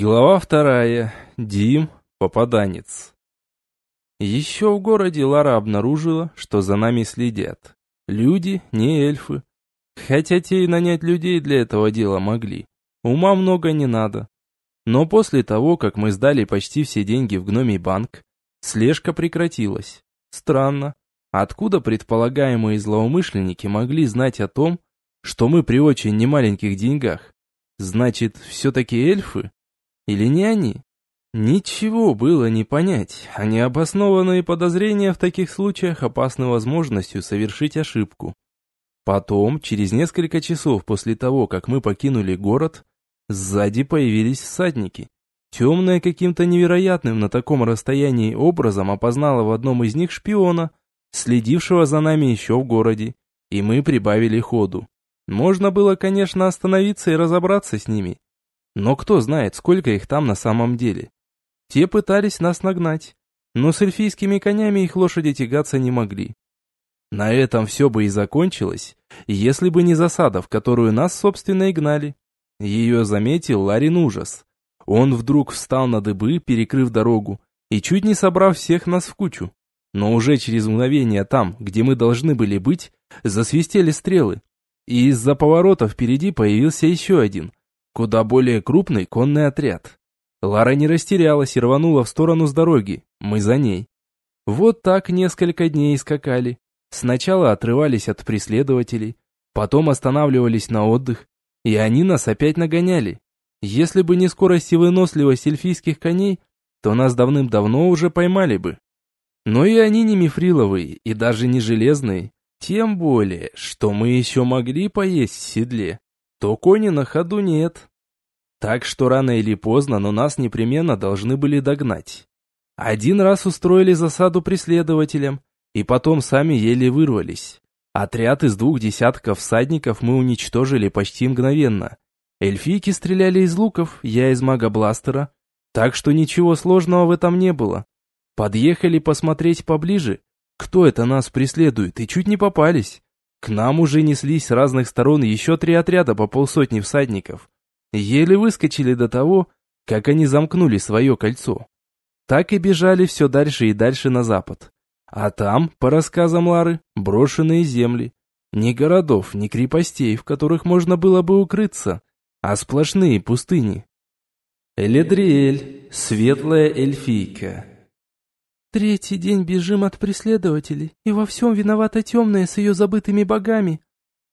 Глава вторая. Дим. Попаданец. Еще в городе Лара обнаружила, что за нами следят. Люди, не эльфы. Хотя те и нанять людей для этого дела могли. Ума много не надо. Но после того, как мы сдали почти все деньги в гномий банк, слежка прекратилась. Странно. Откуда предполагаемые злоумышленники могли знать о том, что мы при очень немаленьких деньгах? Значит, все-таки эльфы? Или не они? Ничего было не понять, а необоснованные подозрения в таких случаях опасны возможностью совершить ошибку. Потом, через несколько часов после того, как мы покинули город, сзади появились всадники. Темная каким-то невероятным на таком расстоянии образом опознала в одном из них шпиона, следившего за нами еще в городе, и мы прибавили ходу. Можно было, конечно, остановиться и разобраться с ними, но кто знает, сколько их там на самом деле. Те пытались нас нагнать, но с эльфийскими конями их лошади тягаться не могли. На этом все бы и закончилось, если бы не засада, в которую нас, собственно, и гнали. Ее заметил Ларин ужас. Он вдруг встал на дыбы, перекрыв дорогу, и чуть не собрав всех нас в кучу. Но уже через мгновение там, где мы должны были быть, засвистели стрелы. И из-за поворота впереди появился еще один, куда более крупный конный отряд. Лара не растерялась и рванула в сторону с дороги, мы за ней. Вот так несколько дней скакали. Сначала отрывались от преследователей, потом останавливались на отдых, и они нас опять нагоняли. Если бы не скорость и выносливость эльфийских коней, то нас давным-давно уже поймали бы. Но и они не мифриловые, и даже не железные. Тем более, что мы еще могли поесть в седле то кони на ходу нет. Так что рано или поздно, но нас непременно должны были догнать. Один раз устроили засаду преследователям, и потом сами еле вырвались. Отряд из двух десятков всадников мы уничтожили почти мгновенно. Эльфийки стреляли из луков, я из мага-бластера, так что ничего сложного в этом не было. Подъехали посмотреть поближе, кто это нас преследует, и чуть не попались. К нам уже неслись с разных сторон еще три отряда по полсотни всадников. Еле выскочили до того, как они замкнули свое кольцо. Так и бежали все дальше и дальше на запад. А там, по рассказам Лары, брошенные земли. Ни городов, ни крепостей, в которых можно было бы укрыться, а сплошные пустыни. Эледриэль, светлая эльфийка. Третий день бежим от преследователей, и во всем виновата темная с ее забытыми богами.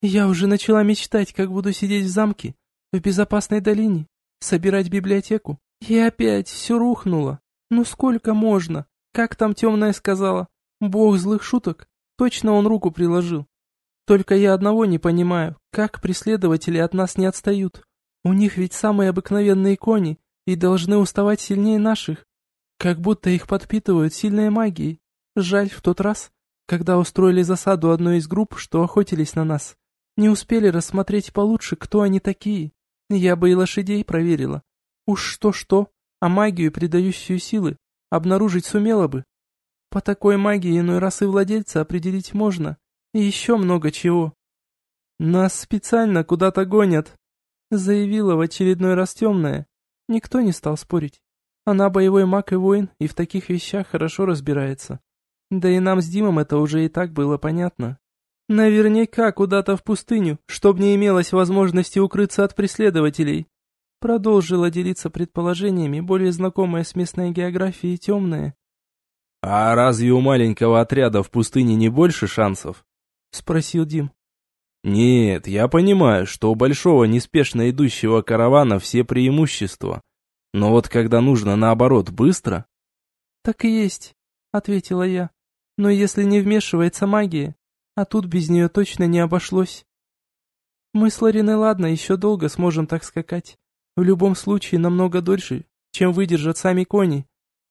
Я уже начала мечтать, как буду сидеть в замке, в безопасной долине, собирать библиотеку. И опять все рухнуло. Ну сколько можно? Как там темная сказала? Бог злых шуток. Точно он руку приложил. Только я одного не понимаю, как преследователи от нас не отстают. У них ведь самые обыкновенные кони и должны уставать сильнее наших. Как будто их подпитывают сильной магией. Жаль, в тот раз, когда устроили засаду одной из групп, что охотились на нас, не успели рассмотреть получше, кто они такие. Я бы и лошадей проверила. Уж что-что, а магию, придающую силы, обнаружить сумела бы. По такой магии иной раз и владельца определить можно. И еще много чего. Нас специально куда-то гонят, заявила в очередной раз темная. Никто не стал спорить. Она боевой маг и воин, и в таких вещах хорошо разбирается. Да и нам с Димом это уже и так было понятно. Наверняка куда-то в пустыню, чтоб не имелось возможности укрыться от преследователей. Продолжила делиться предположениями, более знакомая с местной географией темная. «А разве у маленького отряда в пустыне не больше шансов?» — спросил Дим. «Нет, я понимаю, что у большого неспешно идущего каравана все преимущества, но вот когда нужно наоборот быстро... Так и есть, ответила я. Но если не вмешивается магия, а тут без нее точно не обошлось. Мы с Лариной ладно, еще долго сможем так скакать. В любом случае намного дольше, чем выдержат сами кони.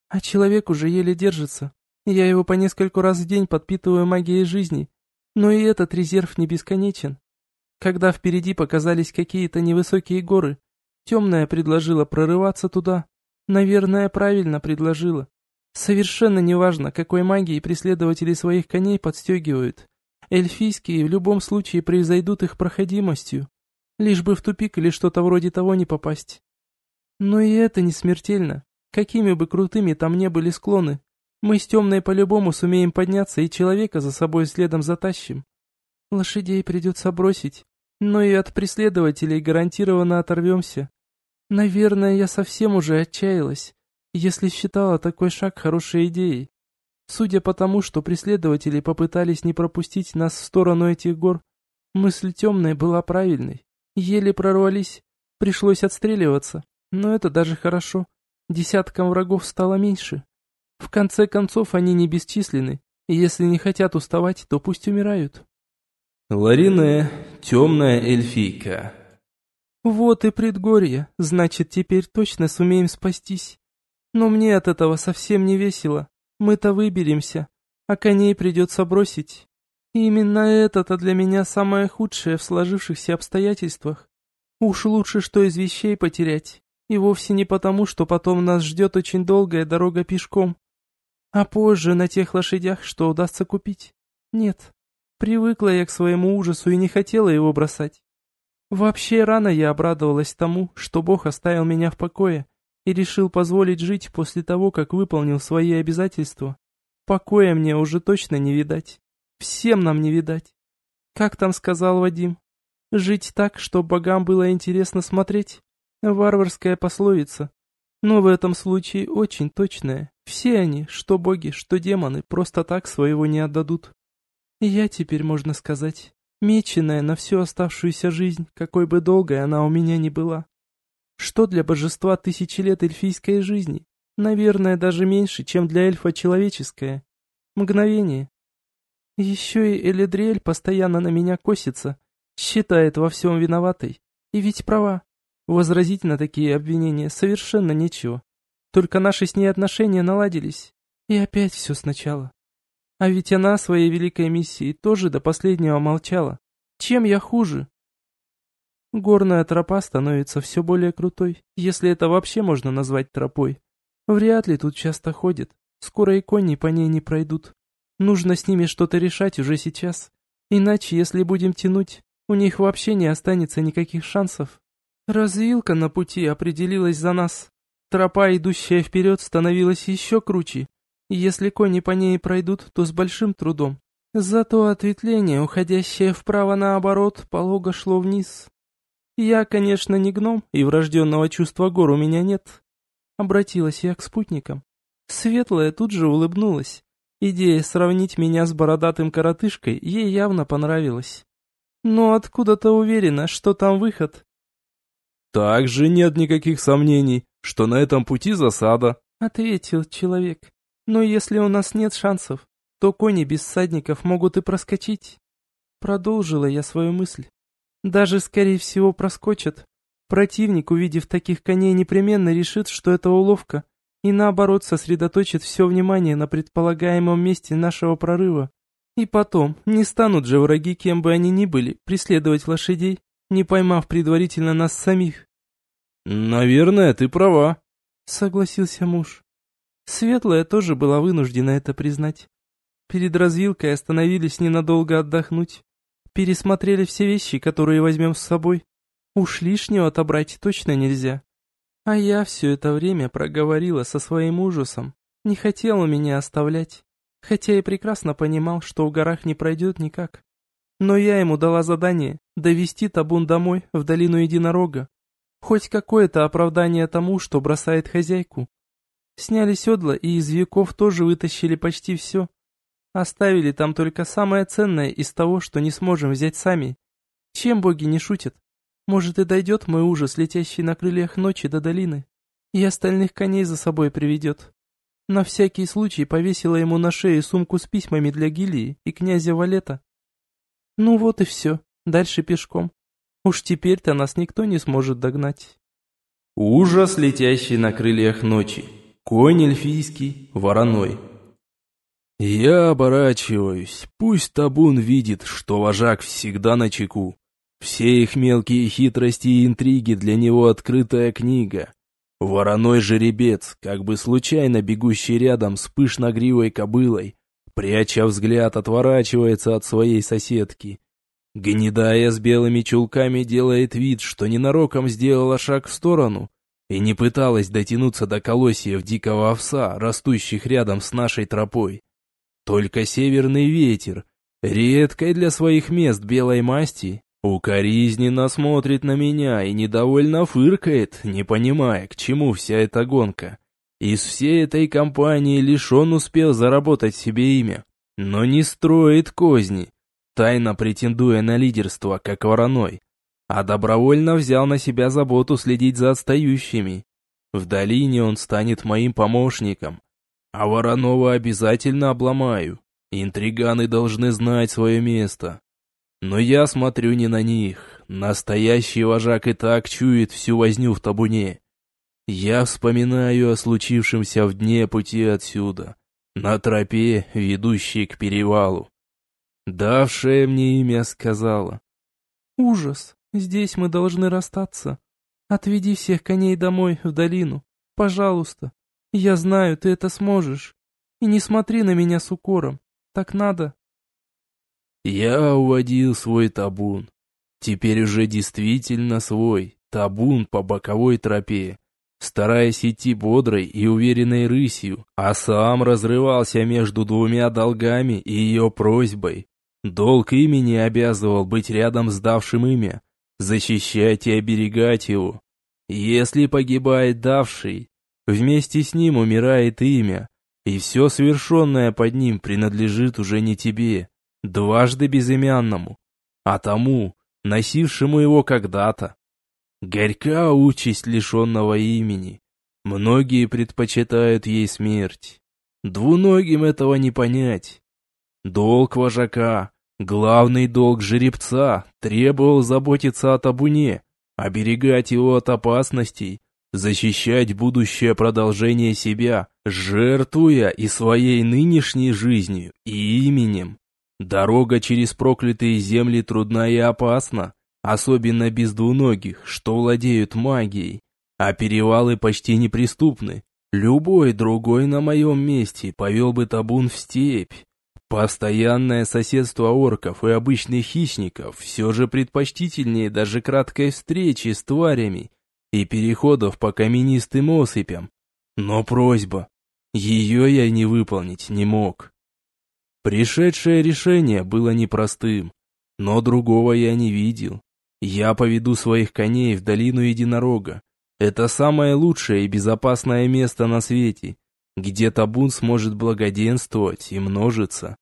А человек уже еле держится. Я его по нескольку раз в день подпитываю магией жизни. Но и этот резерв не бесконечен. Когда впереди показались какие-то невысокие горы, Темная предложила прорываться туда. Наверное, правильно предложила. Совершенно неважно, какой магией преследователи своих коней подстегивают. Эльфийские в любом случае превзойдут их проходимостью. Лишь бы в тупик или что-то вроде того не попасть. Но и это не смертельно. Какими бы крутыми там не были склоны, мы с темной по-любому сумеем подняться и человека за собой следом затащим. Лошадей придется бросить, но и от преследователей гарантированно оторвемся. Наверное, я совсем уже отчаялась, если считала такой шаг хорошей идеей. Судя по тому, что преследователи попытались не пропустить нас в сторону этих гор, мысль темная была правильной. Еле прорвались, пришлось отстреливаться, но это даже хорошо. Десяткам врагов стало меньше. В конце концов, они не бесчисленны, и если не хотят уставать, то пусть умирают. Ларине, темная эльфийка. Вот и предгорье, значит, теперь точно сумеем спастись. Но мне от этого совсем не весело. Мы-то выберемся, а коней придется бросить. И именно это-то для меня самое худшее в сложившихся обстоятельствах. Уж лучше что из вещей потерять. И вовсе не потому, что потом нас ждет очень долгая дорога пешком. А позже на тех лошадях, что удастся купить. Нет, привыкла я к своему ужасу и не хотела его бросать. Вообще рано я обрадовалась тому, что Бог оставил меня в покое и решил позволить жить после того, как выполнил свои обязательства. Покоя мне уже точно не видать. Всем нам не видать. Как там сказал Вадим? Жить так, чтобы богам было интересно смотреть? Варварская пословица. Но в этом случае очень точная. Все они, что боги, что демоны, просто так своего не отдадут. Я теперь, можно сказать, меченая на всю оставшуюся жизнь, какой бы долгой она у меня ни была. Что для божества тысячи лет эльфийской жизни? Наверное, даже меньше, чем для эльфа человеческое. Мгновение. Еще и Элидриэль постоянно на меня косится, считает во всем виноватой. И ведь права. Возразить на такие обвинения совершенно нечего. Только наши с ней отношения наладились. И опять все сначала. А ведь она своей великой миссией тоже до последнего молчала. Чем я хуже? Горная тропа становится все более крутой, если это вообще можно назвать тропой. Вряд ли тут часто ходят. Скоро и кони по ней не пройдут. Нужно с ними что-то решать уже сейчас. Иначе, если будем тянуть, у них вообще не останется никаких шансов. Развилка на пути определилась за нас. Тропа, идущая вперед, становилась еще круче. Если кони по ней пройдут, то с большим трудом. Зато ответвление, уходящее вправо наоборот, полого шло вниз. Я, конечно, не гном, и врожденного чувства гор у меня нет. Обратилась я к спутникам. Светлая тут же улыбнулась. Идея сравнить меня с бородатым коротышкой ей явно понравилась. Но откуда-то уверена, что там выход. Также нет никаких сомнений, что на этом пути засада, ответил человек. Но если у нас нет шансов, то кони без всадников могут и проскочить. Продолжила я свою мысль. Даже, скорее всего, проскочат. Противник, увидев таких коней, непременно решит, что это уловка, и наоборот сосредоточит все внимание на предполагаемом месте нашего прорыва. И потом, не станут же враги, кем бы они ни были, преследовать лошадей, не поймав предварительно нас самих. «Наверное, ты права», — согласился муж. Светлая тоже была вынуждена это признать. Перед развилкой остановились ненадолго отдохнуть. Пересмотрели все вещи, которые возьмем с собой. Уж лишнего отобрать точно нельзя. А я все это время проговорила со своим ужасом. Не хотел у меня оставлять. Хотя и прекрасно понимал, что в горах не пройдет никак. Но я ему дала задание довести табун домой, в долину единорога. Хоть какое-то оправдание тому, что бросает хозяйку. Сняли седла и из веков тоже вытащили почти все. Оставили там только самое ценное из того, что не сможем взять сами. Чем боги не шутят? Может и дойдет мой ужас, летящий на крыльях ночи до долины, и остальных коней за собой приведет. На всякий случай повесила ему на шее сумку с письмами для Гилии и князя Валета. Ну вот и все, дальше пешком. Уж теперь-то нас никто не сможет догнать. Ужас, летящий на крыльях ночи. Конь эльфийский, вороной. Я оборачиваюсь. Пусть табун видит, что вожак всегда на чеку. Все их мелкие хитрости и интриги для него открытая книга. Вороной жеребец, как бы случайно бегущий рядом с пышногривой кобылой, пряча взгляд, отворачивается от своей соседки. Гнедая с белыми чулками делает вид, что ненароком сделала шаг в сторону, и не пыталась дотянуться до колосьев дикого овса, растущих рядом с нашей тропой. Только северный ветер, редкой для своих мест белой масти, укоризненно смотрит на меня и недовольно фыркает, не понимая, к чему вся эта гонка. Из всей этой компании лишь он успел заработать себе имя, но не строит козни, тайно претендуя на лидерство, как вороной а добровольно взял на себя заботу следить за отстающими. В долине он станет моим помощником, а Воронова обязательно обломаю. Интриганы должны знать свое место. Но я смотрю не на них. Настоящий вожак и так чует всю возню в табуне. Я вспоминаю о случившемся в дне пути отсюда, на тропе, ведущей к перевалу. Давшая мне имя сказала. «Ужас! Здесь мы должны расстаться. Отведи всех коней домой, в долину. Пожалуйста. Я знаю, ты это сможешь. И не смотри на меня с укором. Так надо. Я уводил свой табун. Теперь уже действительно свой. Табун по боковой тропе. Стараясь идти бодрой и уверенной рысью, а сам разрывался между двумя долгами и ее просьбой. Долг имени обязывал быть рядом с давшим имя, защищать и оберегать его. Если погибает давший, вместе с ним умирает имя, и все совершенное под ним принадлежит уже не тебе, дважды безымянному, а тому, носившему его когда-то. Горька участь лишенного имени. Многие предпочитают ей смерть. Двуногим этого не понять. Долг вожака Главный долг жеребца требовал заботиться о табуне, оберегать его от опасностей, защищать будущее продолжение себя, жертвуя и своей нынешней жизнью, и именем. Дорога через проклятые земли трудна и опасна, особенно без двуногих, что владеют магией, а перевалы почти неприступны. Любой другой на моем месте повел бы табун в степь, Постоянное соседство орков и обычных хищников все же предпочтительнее даже краткой встречи с тварями и переходов по каменистым осыпям. Но просьба, ее я не выполнить не мог. Пришедшее решение было непростым, но другого я не видел. Я поведу своих коней в долину единорога. Это самое лучшее и безопасное место на свете, где табун сможет благоденствовать и множиться.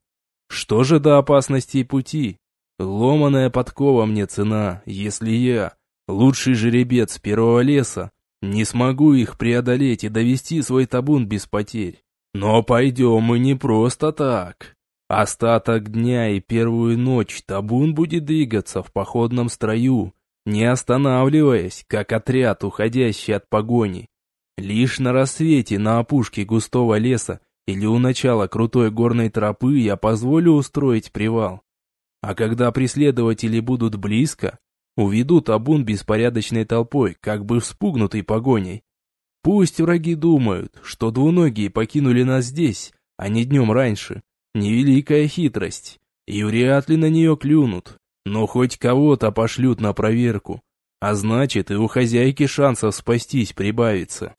Что же до опасностей пути? Ломаная подкова мне цена, если я, лучший жеребец первого леса, не смогу их преодолеть и довести свой табун без потерь. Но пойдем мы не просто так. Остаток дня и первую ночь табун будет двигаться в походном строю, не останавливаясь, как отряд, уходящий от погони. Лишь на рассвете на опушке густого леса или у начала крутой горной тропы я позволю устроить привал. А когда преследователи будут близко, уведут табун беспорядочной толпой, как бы вспугнутой погоней. Пусть враги думают, что двуногие покинули нас здесь, а не днем раньше. Невеликая хитрость, и вряд ли на нее клюнут, но хоть кого-то пошлют на проверку, а значит и у хозяйки шансов спастись прибавится.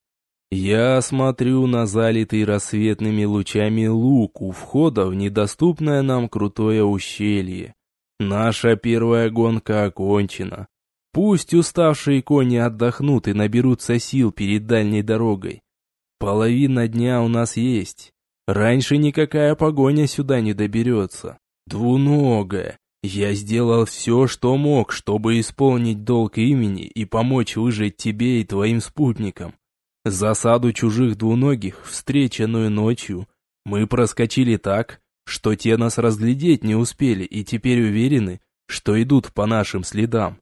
Я смотрю на залитый рассветными лучами луг у входа в недоступное нам крутое ущелье. Наша первая гонка окончена. Пусть уставшие кони отдохнут и наберутся сил перед дальней дорогой. Половина дня у нас есть. Раньше никакая погоня сюда не доберется. Двуногая. Я сделал все, что мог, чтобы исполнить долг имени и помочь выжить тебе и твоим спутникам. Засаду чужих двуногих, встреченную ночью, мы проскочили так, что те нас разглядеть не успели и теперь уверены, что идут по нашим следам.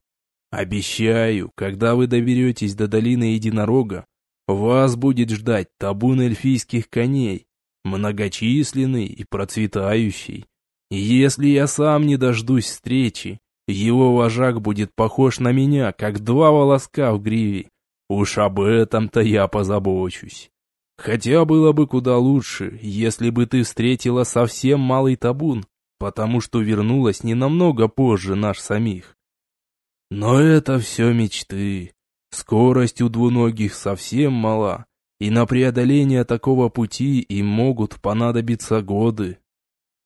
Обещаю, когда вы доберетесь до долины Единорога, вас будет ждать табун эльфийских коней, многочисленный и процветающий. И если я сам не дождусь встречи, его вожак будет похож на меня, как два волоска в гриве. Уж об этом-то я позабочусь. Хотя было бы куда лучше, если бы ты встретила совсем малый табун, потому что вернулась не намного позже наш самих. Но это все мечты. Скорость у двуногих совсем мала, и на преодоление такого пути им могут понадобиться годы.